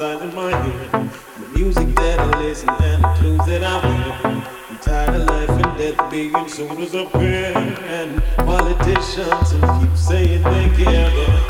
in my ear. The music that I listen and the clues that I hear. I'm tired of life and death being soon as a prayer. And politicians who keep saying they care.